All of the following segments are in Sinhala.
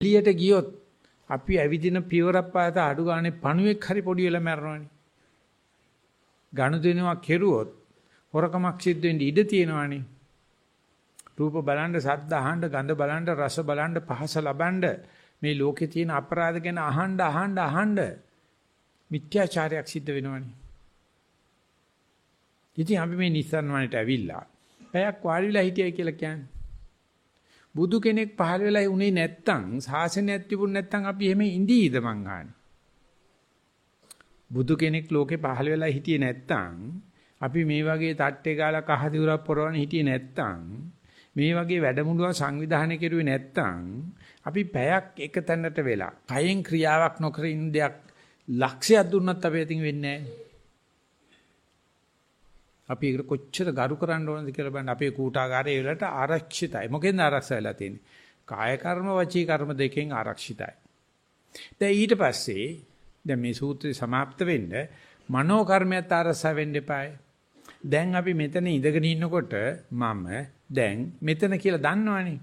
එළියට ගියොත් අපි ඇවිදින පියවරක් පාත අඩු ගානේ පණුවෙක් හරි පොඩි වෙලා මැරෙනවනේ. ගනුදෙනුවක් කෙරුවොත් හොරකමක් සිද්ධ වෙන්න ඉඩ තියෙනවනේ. රූප බලන්න, ශබ්ද අහන්න, ගඳ බලන්න, රස බලන්න, පහස ලබන්න මේ ලෝකේ තියෙන අපරාධ ගැන අහන්න අහන්න අහන්න මිත්‍යාචාරයක් සිද්ධ වෙනවනේ. ඉතින් අපි මේ නිස්සන් වනට ඇවිල්ලා පැයක් වාඩිලා හිටියයි කියලා කියන්නේ. බුදු කෙනෙක් පහළ වෙලා උනේ නැත්තම් ශාසනයක් තිබුණ නැත්තම් අපි එහෙම ඉඳීද මං අහන්නේ. බුදු කෙනෙක් ලෝකේ පහළ වෙලා හිටියේ නැත්තම් අපි මේ වගේ තට්ටේ ගාලා කහ දිවුරක් පොරවන හිටියේ නැත්තම් මේ වගේ වැඩමුළුවක් සංවිධානය කෙරුවේ නැත්තම් අපි පැයක් එක තැනට වෙලා කයෙන් ක්‍රියාවක් නොකර ඉන්න දෙයක් ලක්ෂයක් දුන්නත් අපේ අතින් වෙන්නේ නැහැ. අපි ඒකට කොච්චර ගරු කරන්න ඕනද කියලා බලන්න අපේ කූටාගාරය ඒ වෙලට ආරක්ෂිතයි. මොකෙන්ද ආරක්ෂා වෙලා තියෙන්නේ? කාය කර්ම වචී කර්ම දෙකෙන් ආරක්ෂිතයි. දැන් ඊට පස්සේ දැන් මේ සූත්‍රය સમાપ્ત වෙන්න මනෝ කර්මයට ආරක්ෂා වෙන්න එපායි. දැන් අපි මෙතන ඉඳගෙන ඉන්නකොට මම දැන් මෙතන කියලා දන්නවනේ.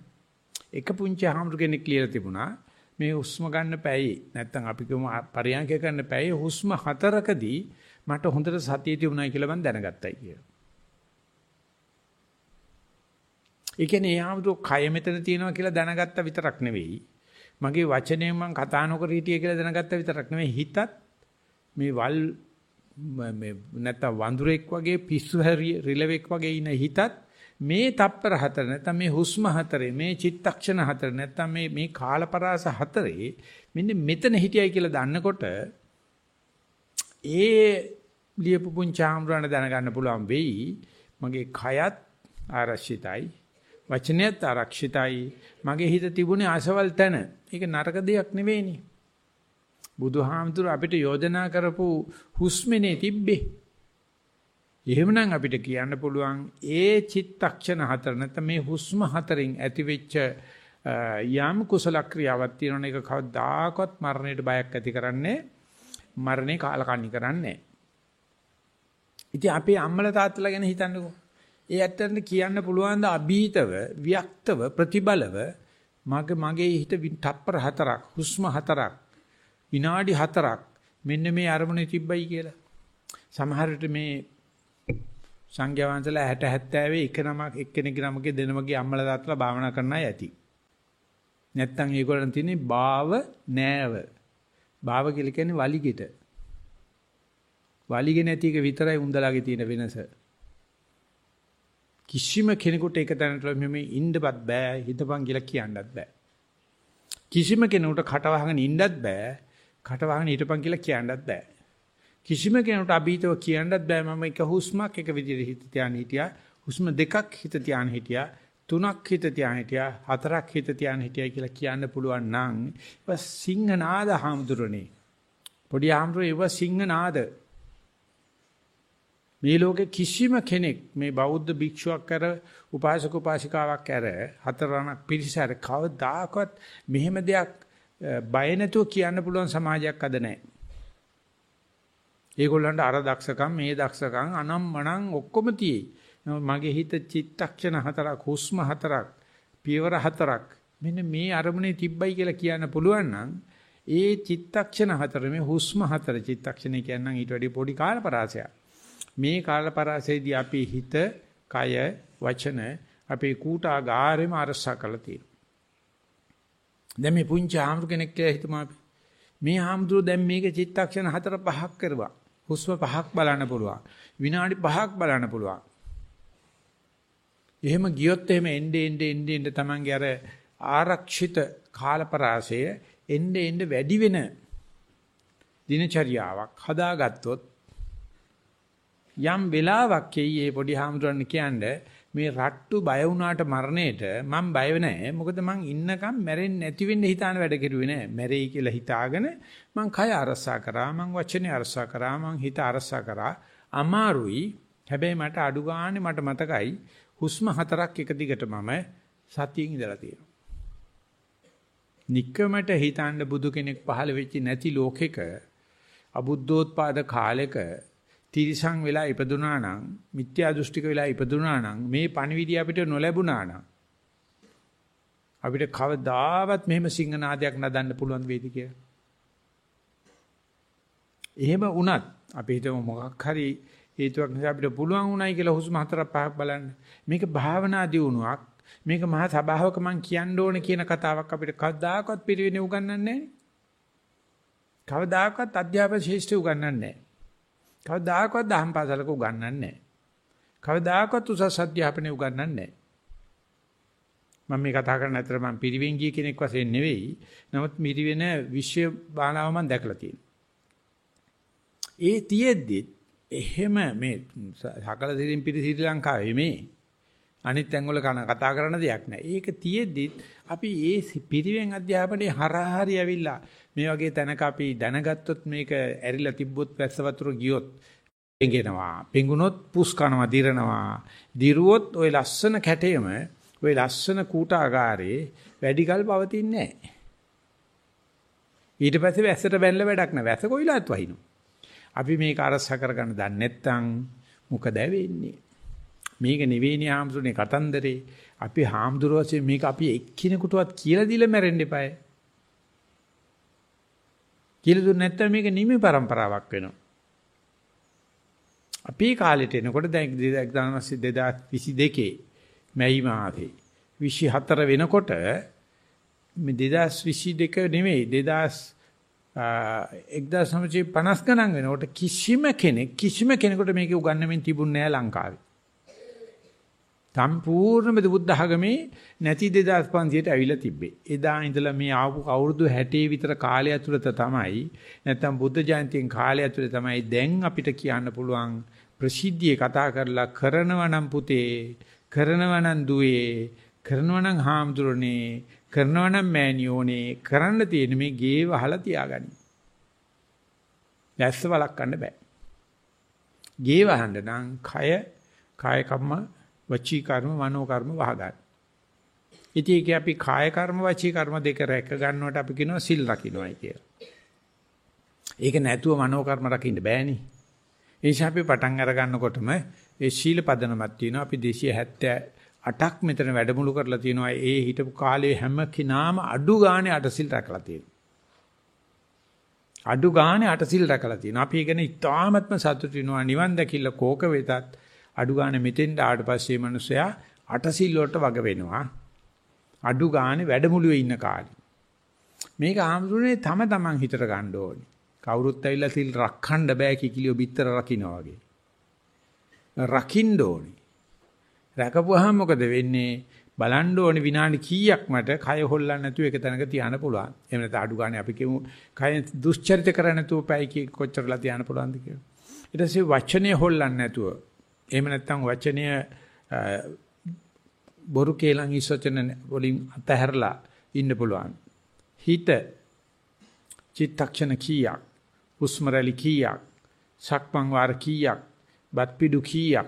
එක පුංචි හාමුදුර කෙනෙක් කියලා තිබුණා මේ හුස්ම ගන්න පැයි නැත්තම් අපි කියමු පරියන්ක කරන්න පැයි හුස්ම හතරකදී මට හොඳට සතිය තිබුණා කියලා මම දැනගත්තයි කියලා. ඒ කියන්නේ යාමතු කය මෙතන තියෙනවා කියලා දැනගත්ත විතරක් නෙවෙයි. මගේ වචනයෙන් මම කතා නොකර හිටියේ කියලා දැනගත්ත විතරක් නෙවෙයි හිතත් මේ වල් මේ නැත්තම් වඳුරෙක් වගේ පිස්සු රිලෙවෙක් වගේ ඉන හිතත් මේ තප්පර හතර නැත්නම් මේ හුස්ම හතරේ මේ චිත්තක්ෂණ හතර නැත්නම් මේ මේ කාලපරාස හතරේ මෙන්න මෙතන හිටියයි කියලා දන්නකොට ඒ ලියපු පුංචාම්රණ දැනගන්න පුළුවන් වෙයි. මගේ කයත් ආරක්ෂිතයි. වචනයත් ආරක්ෂිතයි. මගේ හිත තිබුණේ අසවල් තැන. ඒක නරක දෙයක් නෙවෙයිනේ. බුදුහාමුදුර අපිට යෝජනා කරපු හුස්මනේ තිබ්බේ. එහෙමනම් අපිට කියන්න පුළුවන් ඒ චිත්තක්ෂණ හතර නැත්නම් මේ හුස්ම හතරෙන් ඇතිවෙච්ච යම් කුසල ක්‍රියාවක් තියෙනවනේ. ඒක කවදාකවත් මරණයට බයක් ඇති කරන්නේ මරණේ කාලකන්ණි කරන්නේ ඉතින් අපේ අම්මලා තාත්තලා ගැන හිතන්නකෝ. ඒ ඇත්තට කියන්න පුළුවන් ද අභීතව, වික්තව, ප්‍රතිබලව මගේ මගේ හිත තප්පර හතරක්, හුස්ම හතරක්, විනාඩි හතරක් මෙන්න මේ අරමුණේ තිබ්බයි කියලා. සමහර විට මේ සංඝයා වහන්සේලා 60 70 එක නමක් එක්කෙනෙක් නමකේ දෙනමගේ අම්මලා තාත්තලා භාවනා කරන අය ඇති. නැත්තම් ඒගොල්ලන් තියෙන්නේ භාව නෑව. භාව කියලා කියන්නේ වලිගෙට. වලිගෙ නැති එක විතරයි උන්දලාගේ තියෙන වෙනස. කිසිම කෙනෙකුට එක තැනට මෙමෙ ඉන්නවත් බෑ හිතපන් කියලා කියන්නත් බෑ. කිසිම කෙනෙකුට කටවහගෙන ඉන්නත් බෑ කටවහගෙන හිටපන් කියලා කියන්නත් බෑ. කිසිම කෙනෙකුට අභීතව කියන්නත් බෑ මම එක හුස්මක් එක විදිහට හිත තියාගෙන හිටියා හුස්ම දෙකක් හිත තියාගෙන හිටියා තුනක් හිත තියාගෙන හිටියා හතරක් හිත තියාගෙන හිටියා කියලා කියන්න පුළුවන් නම් ඒක සිංහනාද හාමුදුරනේ පොඩි හාමුදුරේ ඒක සිංහනාද මේ ලෝකේ කිසිම කෙනෙක් මේ බෞද්ධ භික්ෂුවක් කර උපාසක උපාසිකාවක් කර හතරණක් පිරිසර කවදාකවත් මෙහෙම දෙයක් බය නැතුව කියන්න පුළුවන් සමාජයක් අද නැහැ. ඒගොල්ලන්ට අර දක්ෂකම් මේ දක්ෂකම් අනම්මනම් ඔක්කොම තියෙයි. මගේ හිත චිත්තක්ෂණ හතරක් හුස්ම හතරක් පියවර හතරක් මෙන්න මේ අරමුණේ තිබ්බයි කියලා කියන්න පුළුවන් නම් ඒ චිත්තක්ෂණ හතර මේ හුස්ම හතර චිත්තක්ෂණ කියනනම් ඊට වැඩි පොඩි කාල පරාසයක්. මේ කාලපරාසයේදී අපි හිත, කය, වචන අපේ කූටාගාරෙම අරසා කරලා තියෙනවා. දැන් මේ පුංචි ආම්රු කෙනෙක් කියලා හිතමු අපි. මේ ආම්දුර දැන් මේක චිත්තක්ෂණ හතර පහක් කරුවා. හුස්ම පහක් බලන්න පුළුවන්. විනාඩි පහක් බලන්න පුළුවන්. එහෙම ගියොත් එහෙම එnde ende ende ende තමන්ගේ අර ආරක්ෂිත කාලපරාසය එnde ende වැඩි වෙන දිනචරියාවක් හදාගත්තොත් යම් වෙලාවක් එයි මේ පොඩි හාමුදුරන් කියන්නේ මේ රට්ටු බය වුණාට මරණයට මම බය නැහැ. මොකද මං ඉන්නකම් මැරෙන්නේ නැති වෙන්න හිතාන වැඩ කෙරුවේ නෑ මැරෙයි කියලා හිතාගෙන මං කය අරසා කරා මං වචනේ අරසා කරා මං හිත අරසා කරා. අමාරුයි. හැබැයි මට අඩු ගානේ මට මතකයි හුස්ම හතරක් එක දිගට මම සතියෙන් ඉඳලා තියෙනවා নিকකමට හිතන්න බුදු කෙනෙක් පහළ වෙච්ච නැති ලෝකෙක අබුද්ධෝත්පාද කාලෙක තිරිසං වෙලා ඉපදුනා නම් මිත්‍යා දෘෂ්ටික වෙලා ඉපදුනා නම් මේ පණිවිඩය අපිට නොලැබුණා නම් අපිට කවදාවත් මෙහෙම සිංහනාදයක් නදන්න පුළුවන් වේද කියලා. එහෙම වුණත් අපි හිතමු මොකක් හරි හේතුවක් නිසා අපිට පුළුවන් වුණයි කියලා හුස්ම හතරක් පහක් බලන්න. මේක භාවනා දියුණුවක්. මේක මහා සභාවක මං කියන්න ඕනේ කියන කතාවක් අපිට කවදාකවත් පිළිවෙන්නේ උගන්වන්නේ නැහැ. කවදාකවත් අධ්‍යාපන ශිෂ්ටය උගන්වන්නේ නැහැ. කවදාකවත් දහම් පාසලක උගන්වන්නේ නැහැ. කවදාකවත් උසස් අධ්‍යාපනය උගන්වන්නේ නැහැ. මම මේ කතා කරන අතර මම පිරිවෙන් ගිය කෙනෙක් වශයෙන් නෙවෙයි. නමුත් මිරිවෙන විශ්ව බාලාව මම දැකලා තියෙනවා. ඒ තියෙද්දි එහෙම මේ සකල දිරින් පිරි ශ්‍රී ලංකාවේ මේ අනිත් තැන්වල කන කතා කරන දෙයක් නෑ. ඒක තියෙද්දි අපි ඒ පිරිවෙන් අධ්‍යාපනයේ හරහා හරි ඇවිල්ලා මේ වගේ තැනක අපි දැනගත්තොත් මේක ඇරිලා තිබ්බොත් වැස්ස වතුර ගියොත් පෙඟෙනවා. පෙඟුනොත් පුස් කනවා, දිරනවා. දිරුවොත් ওই ලස්සන කැටයම ওই ලස්සන කූටාගාරේ වැඩිකල් පවතින්නේ නැහැ. ඊට පස්සේ වැස්සට බැලලා වැඩක් නැහැ. වැස්ස කොයිලාත් වහිනවා. අපි මේක අරස කරගන්න දන්නේ නැත්නම් මොකද වෙන්නේ? මේක නෙවෙයිනේ හාමුදුරනේ කතන්දරේ. අපි හාමුදුරුවෝ මේක අපි එක්කිනෙකුටවත් කියලා දීලා මැරෙන්න එපායි. කියලා දුන්නේ නැත්නම් මේක නිමි પરම්පරාවක් වෙනවා. අපි කාලෙට එනකොට දැන් 2022 මැයි මාසේ 24 වෙනකොට මේ 2022 නෙමෙයි 2000 1950 ගණන් වෙනකොට කිසිම කෙනෙක් කිසිම කෙනෙකුට මේක උගන්වමින් තිබුණේ නැහැ ලංකාවේ. සම්පූර්ණම බුද්ධ ආගමේ නැති 2500ට ඇවිල්ලා තිබ්බේ. එදා ඉඳලා මේ ආපු අවුරුදු 60 විතර කාලය ඇතුළත තමයි නැත්තම් බුද්ධ ජයන්තියෙන් කාලය ඇතුළත තමයි දැන් අපිට කියන්න පුළුවන් ප්‍රසිද්ධියේ කතා කරලා කරනවා නම් පුතේ කරනවා නම් දුවේ කරනවා නම් හාමුදුරනේ කරනවා නම් මෑණියෝනේ කරන්න තියෙන මේ ගේ වහලා තියාගනි. දැස්ස වළක්වන්න බෑ. ගේ වහන්න නම් කය කාය කම්ම වචී කර්ම මනෝ කර්ම වහගන්න. ඉතින් ඒක අපි කාය කර්ම වචී කර්ම දෙක රැක ගන්නවට අපි කියනවා සිල් රකින්නයි කියලා. ඒක නැතුව මනෝ කර්ම රකින්න බෑනේ. ඒ නිසා අපි පටන් අර ගන්නකොටම ඒ ශීල පදනමක් තියෙනවා. අපි 278ක් මෙතන වැඩමුළු කරලා තියෙනවා. ඒ හිටපු කාලේ හැම කිනාම අඩු ගානේ අටසිල් රැකලා තියෙනවා. අඩු ගානේ අටසිල් රැකලා තියෙනවා. අපි ඒකනේ ඉතාමත්ම සතුටු වෙනවා. නිවන් දැකිල්ල කෝක වෙතත් අඩු ගානේ මෙතෙන් ආවට පස්සේ මිනිස්සයා අටසිල් වලට වග වෙනවා. අඩු ගානේ වැඩමුළුවේ ඉන්න කාලේ. මේක ආම්සුනේ තම තමන් හිතට ගන්න ඕනේ. කවුරුත් ඇවිල්ලා සිල් රක්ඛන්න බෑ කිකිලියෝ බිත්තර රකින්නවා වගේ. රකින්න ඕනේ. රැකපුවාම මොකද වෙන්නේ? බලන්න ඕනේ විනාඩි කීයක් මට කය හොල්ලන්න නැතුව එක තැනක තියන්න පුළුවන්. එහෙම නැත්නම් අඩු ගානේ අපි කියමු කය දුස්චරිත කරන්නේ නැතුව පැය කී කොච්චරලා තියන්න පුළුවන්ද කියලා. ඊට පස්සේ වචනේ හොල්ලන්න නැතුව. එහෙම නැත්නම් වචනය බොරු කේලම් ඉස්සචන වලින් අතහැරලා ඉන්න පුළුවන්. හිත චිත්තක්ෂණ කීයක් හුස්ම රැලි කීයක් සක්මන් වාර කීයක් බත් පිඩු කීයක්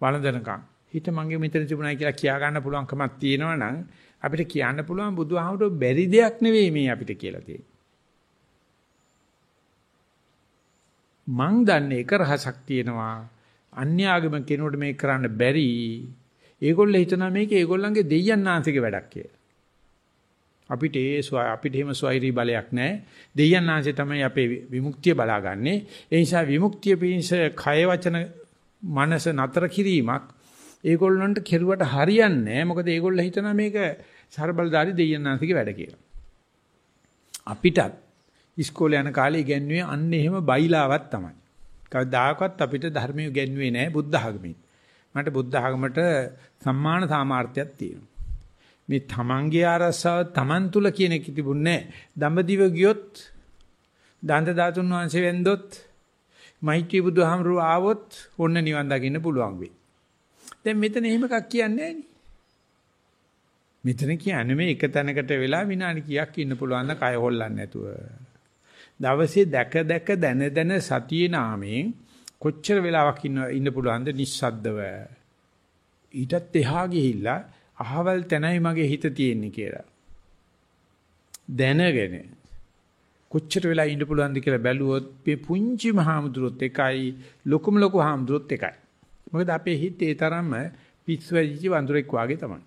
වළඳනකම් හිත මගේ මෙතන තිබුණා කියලා කියා ගන්න පුළුවන්කමක් තියෙනවා නම් අපිට කියන්න පුළුවන් බුදුහාමුදුරුවෝ බැරි දෙයක් නෙවෙයි මේ අපිට කියලා තියෙන්නේ. මං දන්නේ එක රහසක් තියෙනවා අන්‍ය ආගම කෙනෙකුට මේක කරන්න බැරි. ඒගොල්ලෝ හිතනවා මේක ඒගොල්ලන්ගේ දෙයයන් ආංශික වැඩක් කියලා. අපිට ඒ අපිට එහෙම ස්වෛරී බලයක් නැහැ. දෙයයන් ආංශේ තමයි අපේ විමුක්තිය බලාගන්නේ. ඒ නිසා විමුක්තිය පිණිස කය වචන මනස නතර කිරීමක් ඒගොල්ලන්ට කෙරුවට හරියන්නේ නැහැ. මොකද ඒගොල්ලෝ හිතනවා මේක ਸਰබලදාරි දෙයයන් ආංශික වැඩ කියලා. අපිටත් ඉස්කෝලේ යන කාලේ ඉගෙනුවේ අන්න එහෙම බයිලාවක් තමයි. කවදාකවත් අපිට ධර්මය ඉගෙනුවේ නැහැ බුද්ධ ආගමෙන්. මට බුද්ධ ආගමට සම්මාන සාමාර්ථයක් තියෙනවා. මේ තමන්ගේ ආරස්සාව තමන් තුල කියන එක තිබුණේ දඹදිව ගියොත් දන්ත ධාතුන් වහන්සේ වෙන්දොත් මෛත්‍රී බුදුහාමරු ආවොත් ඔන්න නිවන් දකින්න පුළුවන් වෙයි. දැන් මෙතන එහෙම එකක් කියන්නේ නැහැ මෙතන කියන්නේ මේ එක තැනකට වෙලා විනාඩි කීයක් ඉන්න පුළුවන් ද කය හොල්ලන්නේ නැතුව. දවසේ දැක දැක දන දන සතියේ නාමයෙන් කොච්චර වෙලාවක් ඉන්න ඉන්න පුළුවන්ද නිස්සද්දව. ඊටත් එහා ගිහිල්ලා අහවල් තැනයි මගේ හිත තියෙන්නේ කියලා. දැනගෙන කොච්චර වෙලා ඉන්න පුළුවන්ද කියලා බැලුවොත් මේ පුංචි මහමුදුරොත් එකයි ලොකුම ලොකු හාමුදුරොත් එකයි. මොකද අපේ හිතේ තරම්ම පිස්සු වැදිච්ච වඳුරෙක් වාගේ තමයි.